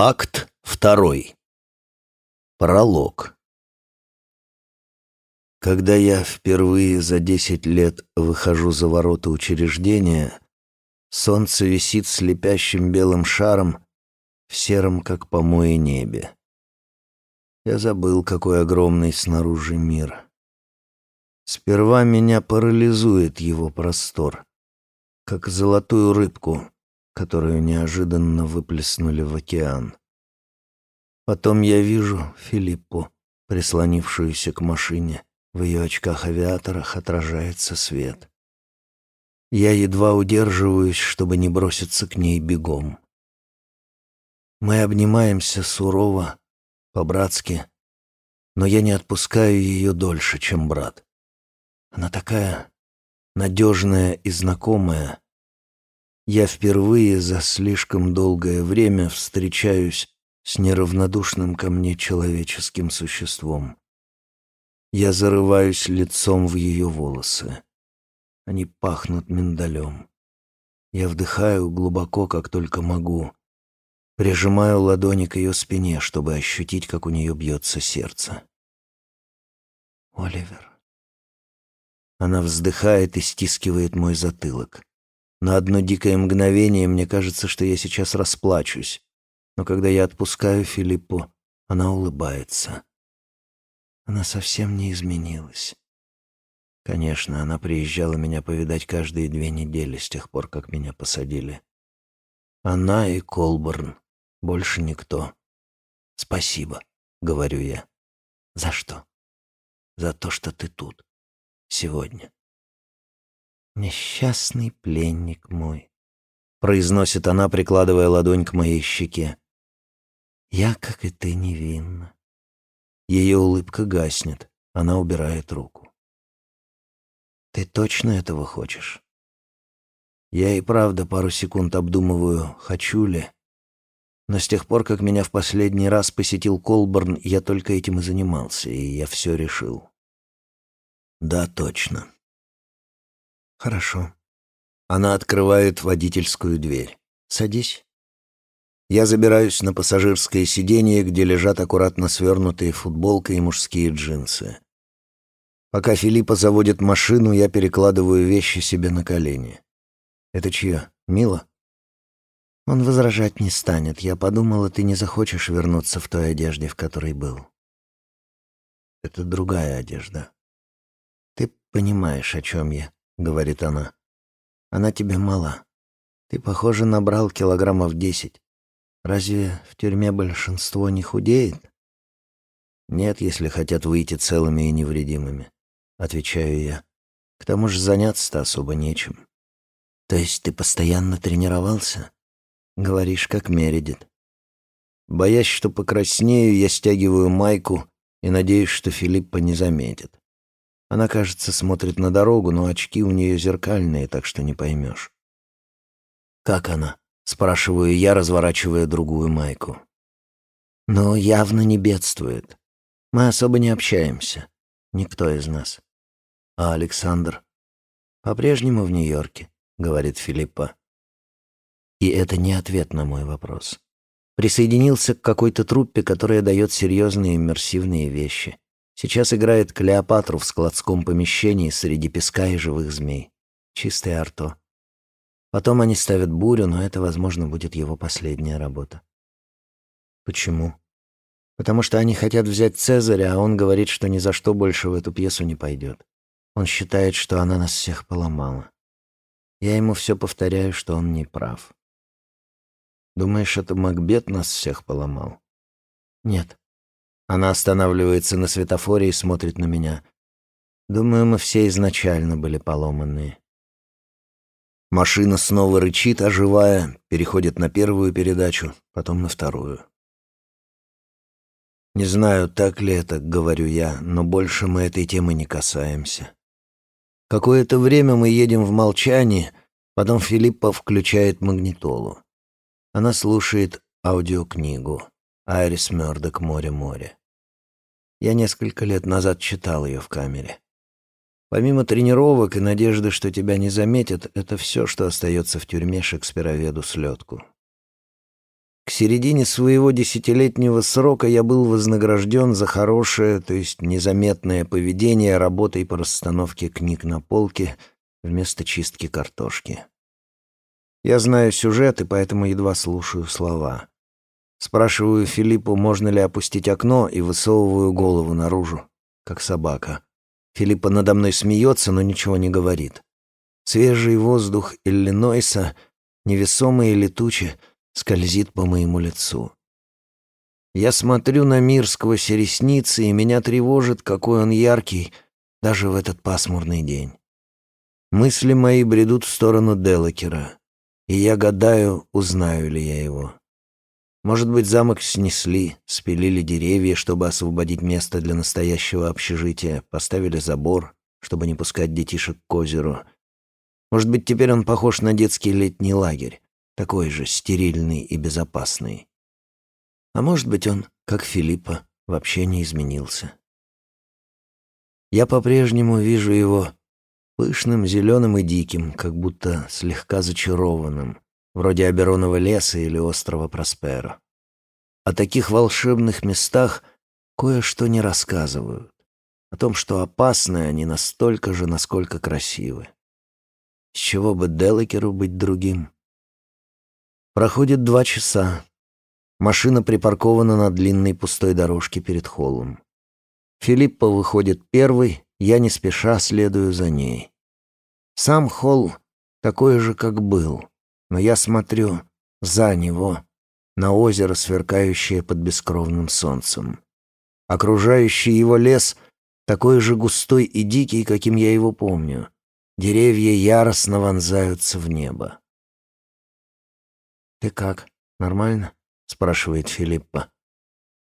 Акт второй. Пролог. Когда я впервые за десять лет выхожу за ворота учреждения, солнце висит слепящим белым шаром в сером, как помои, небе. Я забыл, какой огромный снаружи мир. Сперва меня парализует его простор, как золотую рыбку, которую неожиданно выплеснули в океан. Потом я вижу Филиппу, прислонившуюся к машине. В ее очках-авиаторах отражается свет. Я едва удерживаюсь, чтобы не броситься к ней бегом. Мы обнимаемся сурово, по-братски, но я не отпускаю ее дольше, чем брат. Она такая надежная и знакомая, я впервые за слишком долгое время встречаюсь с неравнодушным ко мне человеческим существом. Я зарываюсь лицом в ее волосы. Они пахнут миндалем. Я вдыхаю глубоко, как только могу. Прижимаю ладони к ее спине, чтобы ощутить, как у нее бьется сердце. «Оливер». Она вздыхает и стискивает мой затылок. На одно дикое мгновение мне кажется, что я сейчас расплачусь. Но когда я отпускаю Филиппу, она улыбается. Она совсем не изменилась. Конечно, она приезжала меня повидать каждые две недели с тех пор, как меня посадили. Она и Колборн. Больше никто. Спасибо, говорю я. За что? За то, что ты тут. Сегодня. «Несчастный пленник мой», — произносит она, прикладывая ладонь к моей щеке. «Я, как и ты, невинна». Ее улыбка гаснет, она убирает руку. «Ты точно этого хочешь?» Я и правда пару секунд обдумываю, хочу ли. Но с тех пор, как меня в последний раз посетил Колборн, я только этим и занимался, и я все решил. Да, точно. «Хорошо». Она открывает водительскую дверь. «Садись». Я забираюсь на пассажирское сиденье, где лежат аккуратно свернутые футболка и мужские джинсы. Пока Филиппа заводит машину, я перекладываю вещи себе на колени. «Это чье? Мила?» Он возражать не станет. Я подумала, ты не захочешь вернуться в той одежде, в которой был. Это другая одежда. Ты понимаешь, о чем я. — говорит она. «Она тебе мала. Ты, похоже, набрал килограммов десять. Разве в тюрьме большинство не худеет?» «Нет, если хотят выйти целыми и невредимыми», — отвечаю я. «К тому же заняться-то особо нечем». «То есть ты постоянно тренировался?» «Говоришь, как Мередит». Боясь, что покраснею, я стягиваю майку и надеюсь, что Филиппа не заметит. Она, кажется, смотрит на дорогу, но очки у нее зеркальные, так что не поймешь. «Как она?» — спрашиваю я, разворачивая другую майку. «Но явно не бедствует. Мы особо не общаемся. Никто из нас. А Александр?» «По-прежнему в Нью-Йорке», — говорит Филиппа. И это не ответ на мой вопрос. Присоединился к какой-то труппе, которая дает серьезные иммерсивные вещи. Сейчас играет Клеопатру в складском помещении среди песка и живых змей. Чистое арто. Потом они ставят бурю, но это, возможно, будет его последняя работа. Почему? Потому что они хотят взять Цезаря, а он говорит, что ни за что больше в эту пьесу не пойдет. Он считает, что она нас всех поломала. Я ему все повторяю, что он не прав. Думаешь, это Макбет нас всех поломал? Нет. Она останавливается на светофоре и смотрит на меня. Думаю, мы все изначально были поломанные. Машина снова рычит, оживая, переходит на первую передачу, потом на вторую. Не знаю, так ли это, говорю я, но больше мы этой темы не касаемся. Какое-то время мы едем в молчании, потом Филиппа включает магнитолу. Она слушает аудиокнигу «Айрис Мёрдок. Море-море». Я несколько лет назад читал ее в камере. Помимо тренировок и надежды, что тебя не заметят, это все, что остается в тюрьме шекспироведу слетку. К середине своего десятилетнего срока я был вознагражден за хорошее, то есть незаметное поведение работой по расстановке книг на полке вместо чистки картошки. Я знаю сюжет и поэтому едва слушаю слова. Спрашиваю Филиппу, можно ли опустить окно, и высовываю голову наружу, как собака. Филиппа надо мной смеется, но ничего не говорит. Свежий воздух Иллинойса, невесомый и летучий, скользит по моему лицу. Я смотрю на мир сквозь ресницы, и меня тревожит, какой он яркий, даже в этот пасмурный день. Мысли мои бредут в сторону Делакера, и я гадаю, узнаю ли я его. Может быть, замок снесли, спилили деревья, чтобы освободить место для настоящего общежития, поставили забор, чтобы не пускать детишек к озеру. Может быть, теперь он похож на детский летний лагерь такой же стерильный и безопасный. А может быть, он, как Филиппа, вообще не изменился. Я по-прежнему вижу его пышным, зеленым и диким, как будто слегка зачарованным, вроде Аберонова леса или острова Просперо. О таких волшебных местах кое-что не рассказывают. О том, что опасны они настолько же, насколько красивы. С чего бы Делакеру быть другим? Проходит два часа. Машина припаркована на длинной пустой дорожке перед холлом. Филиппа выходит первый, я не спеша следую за ней. Сам холл такой же, как был, но я смотрю за него, на озеро, сверкающее под бескровным солнцем. Окружающий его лес такой же густой и дикий, каким я его помню. Деревья яростно вонзаются в небо. «Ты как? Нормально?» — спрашивает Филиппа.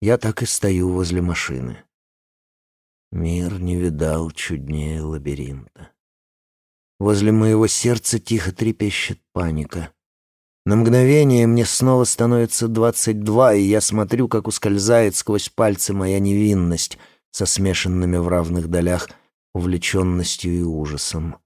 Я так и стою возле машины. Мир не видал чуднее лабиринта. Возле моего сердца тихо трепещет паника. На мгновение мне снова становится двадцать два, и я смотрю, как ускользает сквозь пальцы моя невинность со смешанными в равных долях увлеченностью и ужасом.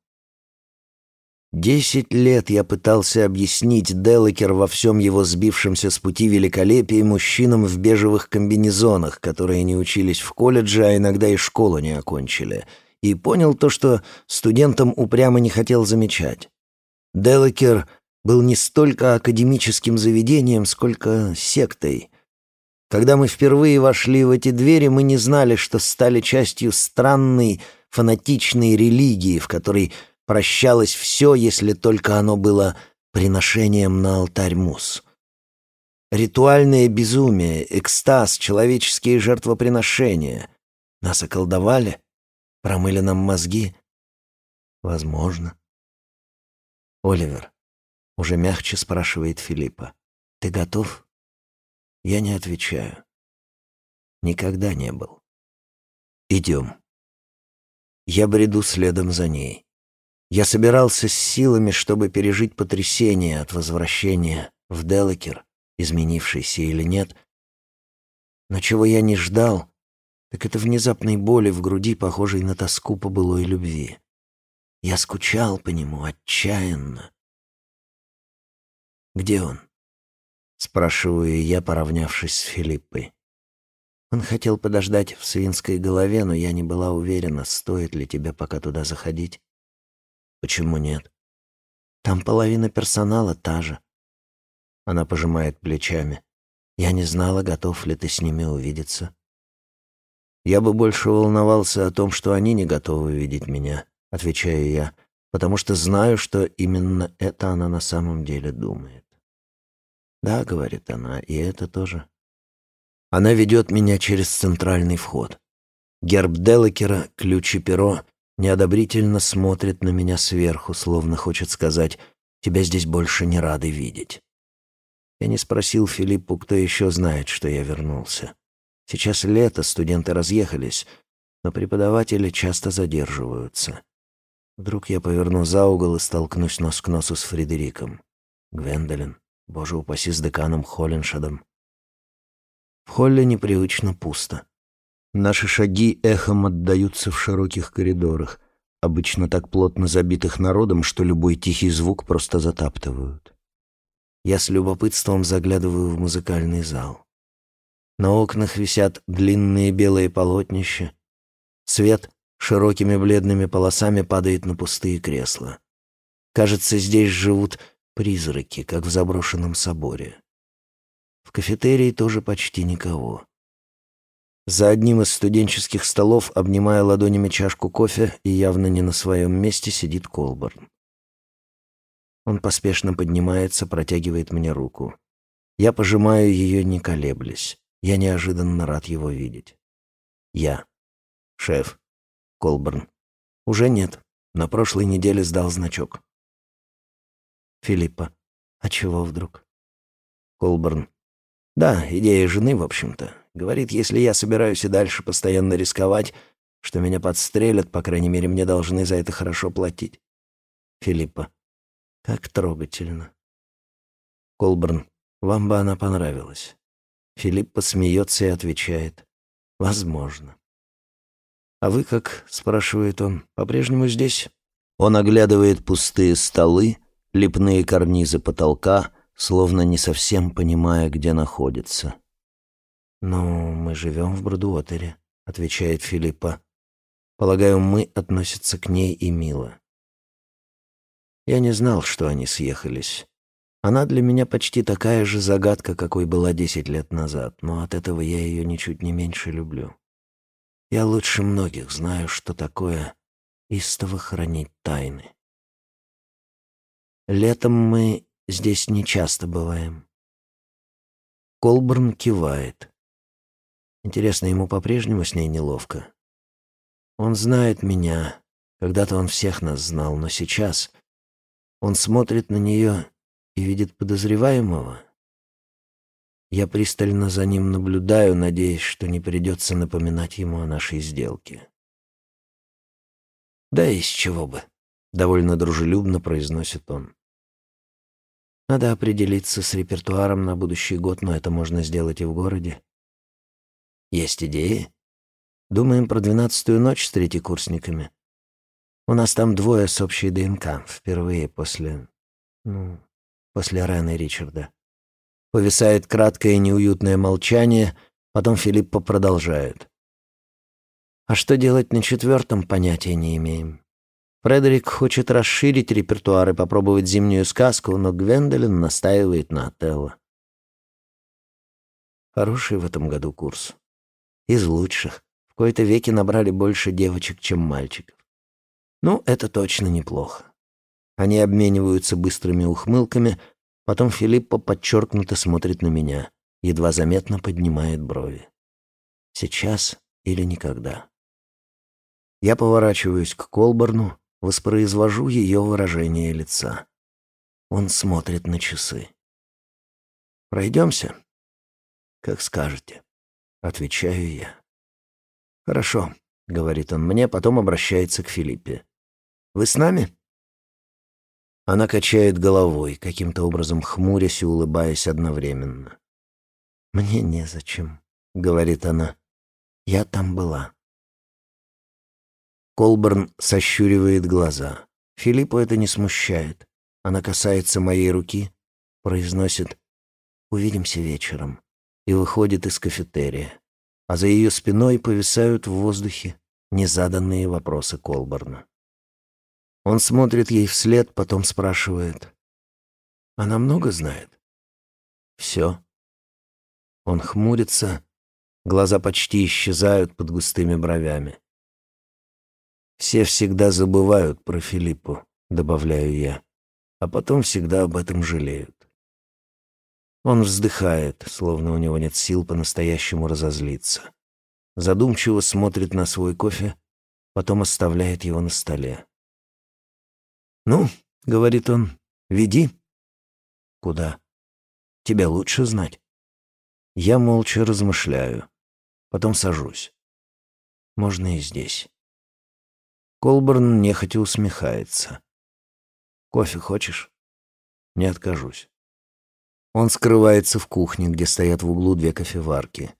Десять лет я пытался объяснить Делакер во всем его сбившемся с пути великолепии мужчинам в бежевых комбинезонах, которые не учились в колледже, а иногда и школу не окончили, и понял то, что студентам упрямо не хотел замечать. Делакер был не столько академическим заведением, сколько сектой. Когда мы впервые вошли в эти двери, мы не знали, что стали частью странной, фанатичной религии, в которой прощалось все, если только оно было приношением на алтарь мус. Ритуальное безумие, экстаз, человеческие жертвоприношения. Нас околдовали? Промыли нам мозги? Возможно. Оливер, уже мягче спрашивает Филиппа. Ты готов? Я не отвечаю. Никогда не был. Идем. Я бреду следом за ней. Я собирался с силами, чтобы пережить потрясение от возвращения в Делакер, изменившийся или нет. Но чего я не ждал, так это внезапной боли в груди, похожей на тоску по былой любви. Я скучал по нему отчаянно. «Где он?» — спрашиваю я, поравнявшись с Филиппой. Он хотел подождать в свинской голове, но я не была уверена, стоит ли тебе пока туда заходить. Почему нет? Там половина персонала та же. Она пожимает плечами. Я не знала, готов ли ты с ними увидеться. Я бы больше волновался о том, что они не готовы видеть меня, отвечаю я, потому что знаю, что именно это она на самом деле думает. Да, говорит она, и это тоже. Она ведет меня через центральный вход. Герб Делакера, ключ и перо неодобрительно смотрит на меня сверху, словно хочет сказать «тебя здесь больше не рады видеть». Я не спросил Филиппу, кто еще знает, что я вернулся. Сейчас лето, студенты разъехались, но преподаватели часто задерживаются. Вдруг я поверну за угол и столкнусь нос к носу с Фредериком. Гвендолин, боже упаси, с деканом Холлиншадом. В холле непривычно пусто. Наши шаги эхом отдаются в широких коридорах, обычно так плотно забитых народом, что любой тихий звук просто затаптывают. Я с любопытством заглядываю в музыкальный зал. На окнах висят длинные белые полотнища. Свет широкими бледными полосами падает на пустые кресла. Кажется, здесь живут призраки, как в заброшенном соборе. В кафетерии тоже почти никого. За одним из студенческих столов, обнимая ладонями чашку кофе и явно не на своем месте, сидит Колборн. Он поспешно поднимается, протягивает мне руку. Я пожимаю ее, не колеблясь. Я неожиданно рад его видеть. Я. Шеф. Колборн. Уже нет. На прошлой неделе сдал значок. Филиппа. А чего вдруг? Колборн. Да, идея жены, в общем-то. Говорит, если я собираюсь и дальше постоянно рисковать, что меня подстрелят, по крайней мере, мне должны за это хорошо платить. Филиппа. Как трогательно. Колберн. Вам бы она понравилась. Филиппа смеется и отвечает. Возможно. «А вы как?» — спрашивает он. «По-прежнему здесь?» Он оглядывает пустые столы, лепные карнизы потолка, словно не совсем понимая, где находится. «Ну, мы живем в Брудуотере», — отвечает Филиппа. «Полагаю, мы относятся к ней и мило». Я не знал, что они съехались. Она для меня почти такая же загадка, какой была десять лет назад, но от этого я ее ничуть не меньше люблю. Я лучше многих знаю, что такое истово хранить тайны. Летом мы здесь не часто бываем. Колберн кивает. Интересно, ему по-прежнему с ней неловко. Он знает меня. Когда-то он всех нас знал, но сейчас он смотрит на нее и видит подозреваемого. Я пристально за ним наблюдаю, надеясь, что не придется напоминать ему о нашей сделке. «Да из чего бы», — довольно дружелюбно произносит он. «Надо определиться с репертуаром на будущий год, но это можно сделать и в городе. Есть идеи? Думаем про двенадцатую ночь с третьекурсниками. У нас там двое с общей ДНК, впервые после... ну, после и Ричарда. Повисает краткое неуютное молчание, потом Филиппа продолжает. А что делать на четвертом, понятия не имеем. Фредерик хочет расширить репертуар и попробовать зимнюю сказку, но Гвендолин настаивает на Отелло. Хороший в этом году курс. Из лучших. В кои-то веки набрали больше девочек, чем мальчиков. Ну, это точно неплохо. Они обмениваются быстрыми ухмылками, потом Филиппо подчеркнуто смотрит на меня, едва заметно поднимает брови. Сейчас или никогда. Я поворачиваюсь к Колборну, воспроизвожу ее выражение лица. Он смотрит на часы. «Пройдемся?» «Как скажете». Отвечаю я. «Хорошо», — говорит он мне, потом обращается к Филиппе. «Вы с нами?» Она качает головой, каким-то образом хмурясь и улыбаясь одновременно. «Мне незачем», — говорит она. «Я там была». Колберн сощуривает глаза. Филиппу это не смущает. Она касается моей руки, произносит «Увидимся вечером» и выходит из кафетерия, а за ее спиной повисают в воздухе незаданные вопросы Колборна. Он смотрит ей вслед, потом спрашивает. «Она много знает?» «Все». Он хмурится, глаза почти исчезают под густыми бровями. «Все всегда забывают про Филиппу», — добавляю я, «а потом всегда об этом жалеют». Он вздыхает, словно у него нет сил по-настоящему разозлиться. Задумчиво смотрит на свой кофе, потом оставляет его на столе. «Ну, — говорит он, — веди». «Куда?» «Тебя лучше знать». Я молча размышляю, потом сажусь. Можно и здесь. Колберн нехотя усмехается. «Кофе хочешь?» «Не откажусь». Он скрывается в кухне, где стоят в углу две кофеварки.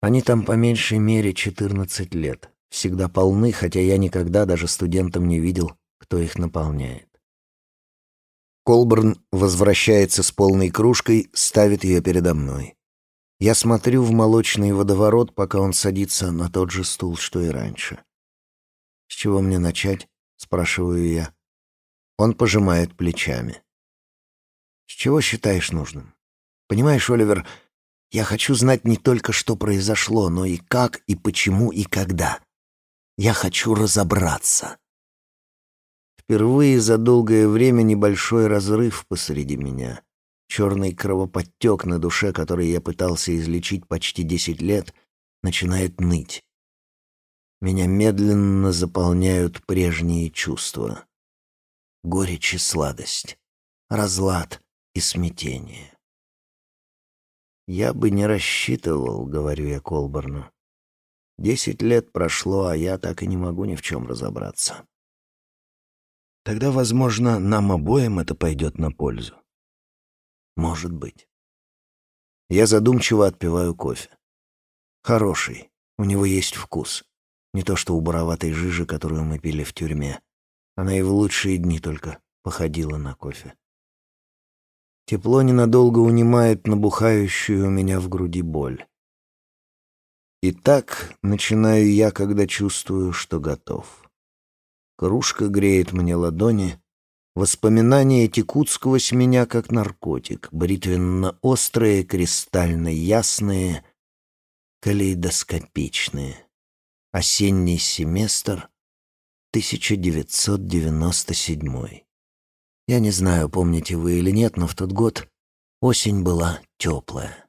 Они там по меньшей мере 14 лет. Всегда полны, хотя я никогда даже студентам не видел, кто их наполняет. Колберн возвращается с полной кружкой, ставит ее передо мной. Я смотрю в молочный водоворот, пока он садится на тот же стул, что и раньше. «С чего мне начать?» — спрашиваю я. Он пожимает плечами. «С чего считаешь нужным? Понимаешь, Оливер, я хочу знать не только, что произошло, но и как, и почему, и когда. Я хочу разобраться». Впервые за долгое время небольшой разрыв посреди меня. Черный кровоподтек на душе, который я пытался излечить почти десять лет, начинает ныть. Меня медленно заполняют прежние чувства. Горечь и сладость, разлад и смятение. «Я бы не рассчитывал», — говорю я Колборну. «Десять лет прошло, а я так и не могу ни в чем разобраться». Тогда, возможно, нам обоим это пойдет на пользу. Может быть. Я задумчиво отпиваю кофе. Хороший, у него есть вкус. Не то что у буроватой жижи, которую мы пили в тюрьме. Она и в лучшие дни только походила на кофе. Тепло ненадолго унимает набухающую у меня в груди боль. И так начинаю я, когда чувствую, что готов. Кружка греет мне ладони, Воспоминания текут сквозь меня, как наркотик, бритвенно-острые, кристально-ясные, калейдоскопичные. Осенний семестр, 1997. Я не знаю, помните вы или нет, но в тот год осень была теплая.